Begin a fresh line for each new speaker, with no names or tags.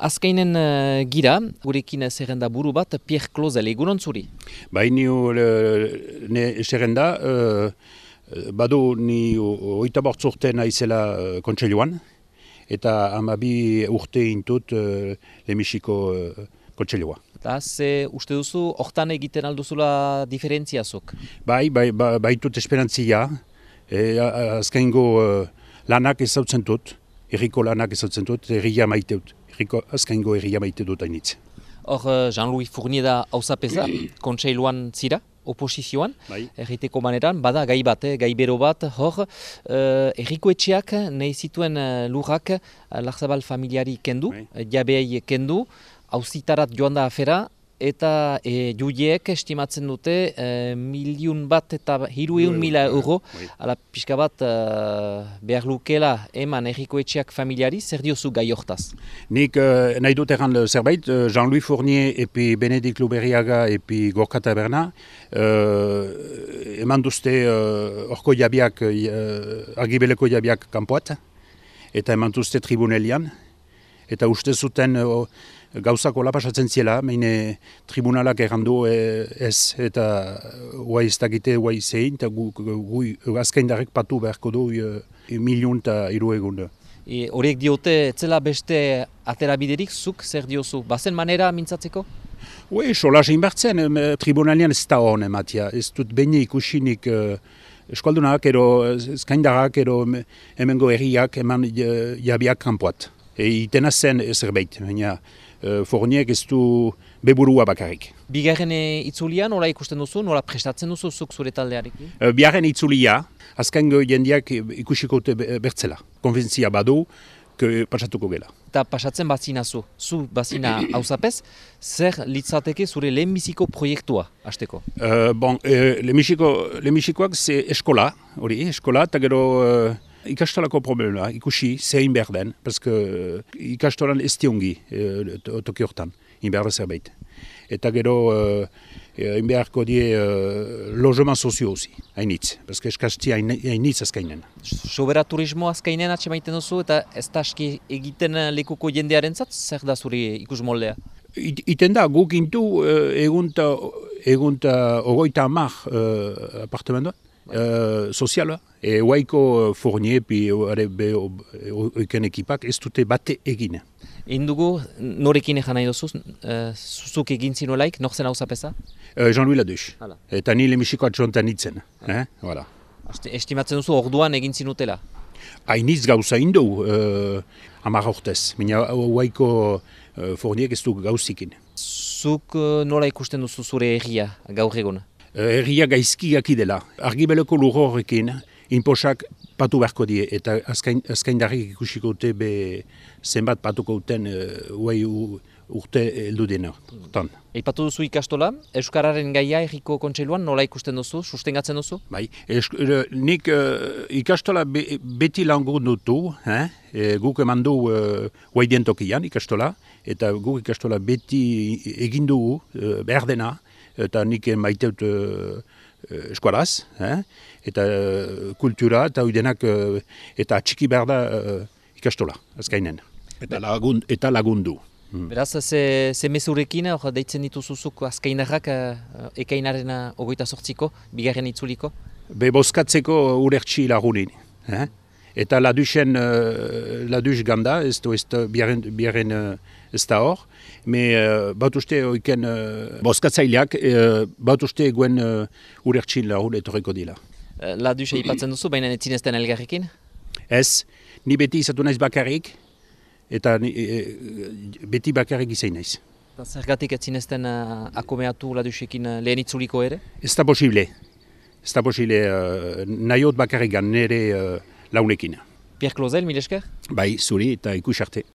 Azkainen uh, gira, gurekin zerrenda buru bat, Pierre Klozel, egunon zuri?
Bai, ni ne zerrenda, uh, badu ni oita bortzurte naizela uh, kontseiluan, eta amabi urte intut uh, lemisiko uh, kontseilua.
Eta ze uste duzu, hortan egiten alduzula diferentziazok?
Bai, bai, ba, baitut esperantzia, e, azkaingo uh, lanak ezautzen dut, erriko lanak ezautzen dut, erria maite dut herriko azkaingo herria maite dut hainitz.
Hor, eh, Jean-Louis Fournier da hausapeza, kontseiluan zira, oposizioan, bai. erriteko maneran, bada gai bat, eh, gai bero bat, hor, uh, erriko etxeak nahi zituen uh, lurrak uh, Larzabal familiari kendu, bai. jabeai kendu, hausitarat joan da afera, eta e, juiek estimatzen dute e, miliun bat eta hiru egun mila euro, bai. ala pixka bat e, behar lukela eman erriko etxeak familiari, zer diozu gai hortaz?
Nik uh, nahi dut erran zerbait, Jean-Louis Fournier epi Benedik Luberiaga epi Gorka Taberna, uh, eman duzte orko jabiak, uh, argibeleko jabiak kanpoat, eta eman duzte tribunelian, eta uste zuten gauzako lapasatzen ziela, meine tribunalak errandu e, ez, eta guai ez dakite guai zein, eta gu, gu, azkaindarek patu beharko du e, milion eta iru egun.
E, horiek diote, etzela beste aterabiderik, zuk zer diozu, bazen manera mintzatzeko?
Ue, sola zein bertzen, tribunalian ez da hon ematia, ez dut behin ikusinik uh, eskaldunak, ero ero hemengo erriak, eman jabiak kanpoat. E, itena zen zerbait, baina uh, forniek ez du beburua bakarrik.
Bigarren itzulia nola ikusten duzu, nola prestatzen duzu zuk zure taldearekin?
Uh, bigarren itzulia, azken jendiak ikusiko bertzela. Konventzia badu, pasatuko gela.
Eta pasatzen bazina zu, zu bazina hausapez, zer litzateke zure lehenbiziko proiektua, hasteko?
Uh, bon, uh, lehenbizikoak ze eskola, hori, eskola, eta gero ikastolako problema, ikusi zein behar den, paske ikastolan ez diongi e, toki hortan, inberda zerbait. Eta gero, e, inbeharko die e, logement sozio hozi, hainitz, paske eskasti hainitz azkainen.
Sobera turismo azkainen atxe maiten duzu eta ez da aski egiten lekuko jendearen zat, zer da zuri ikus moldea?
iten da, guk intu egunta, egunta ogoita amak uh, apartamentoa, uh, soziala, e waiko fournier pi are be oiken ekipak ez dute bate egin.
Indugu norekin ejan nahi duzu, uh, zuzuk egin zinuelaik, nor zen hau zapesa?
Uh, Jean-Louis Laduz. Eta ni lemisiko atxontan itzen. Eh? Voilà.
Estimatzen duzu orduan egin zinutela?
Hainiz gauza indu, uh, amar hortez. Mina waiko uh, fournier ez du gauzikin.
Zuk uh, nola ikusten duzu zure erria gaur egun?
Herria gaizkiak idela. Argibeleko lurro horrekin, inposak patu beharko die, eta azkain, azkain darrik ikusiko dute be zenbat patuko duten uh, urte heldu dena.
Eipatu duzu ikastola, Euskararen gaia erriko kontseiluan, nola ikusten duzu, sustengatzen duzu?
Bai, esk, nik uh, ikastola be, beti langur dutu, eh? e, guk eman du uh, tokian ikastola, eta guk ikastola beti egin dugu uh, behar dena, eta nik maiteut uh, eskualaz, eh? eta uh, kultura eta uidenak uh, eta txiki behar da uh, ikastola, azkainen. Eta, lagun, eta lagundu.
Hmm. Beraz, ze, ze mesurekin, hor deitzen dituzuzuk azkainarrak uh, ekainaren ogoita sortziko, bigarren itzuliko?
Be boskatzeko urertsi lagunin. Eh? Eta ladusen, uh, ladus ganda, ez du ez biaren, uh, ez da hor, me uh, bat uste oiken uh, boskatzaileak, uh, bat uste eguen uh, urertsin lagun etorreko dila.
Uh, ladus eipatzen duzu, baina ez zinezten elgarrekin?
Ez, ni beti izatu naiz bakarrik, eta ni, beti bakarrik izan naiz.
Zergatik ez zinezten uh, akomeatu ladusekin uh, lehen itzuliko ere?
Ez da posible. Ez da posible, uh, nahiot bakarrik nire uh, launekin.
Pierre Klozel, mil esker?
Bai, zuri eta ikusarte.